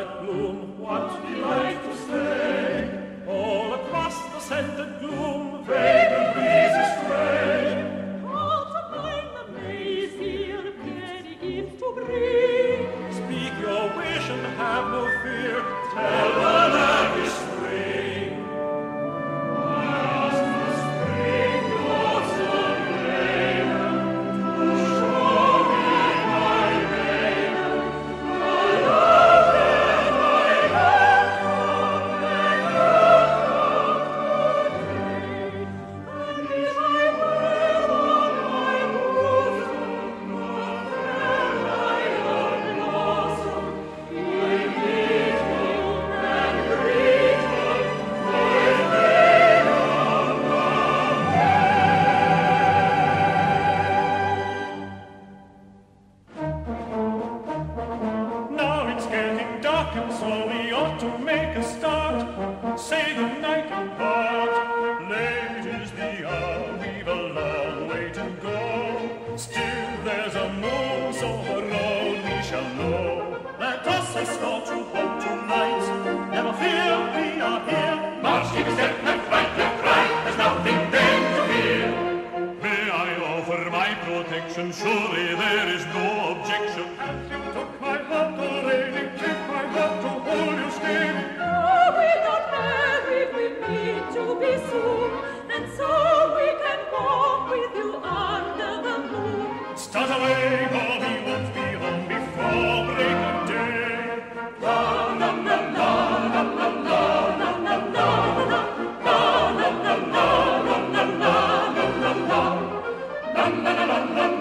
lilac bloom, what delight to stay! All across the scented gloom, vagrant breezes stray. How to find the maze here, pretty gifts to bring. Speak your wish and have no fear, tell the land is. And so we ought to make a start. Say goodnight and part. Late is the hour, we've a long way to go. Still there's a moon, so the road we shall know. Let us escort you home tonight. Never fear, we are here. March, keep a step, left, right, left, right. There's nothing then to fear. May I offer my protection? Surely there is no la la la la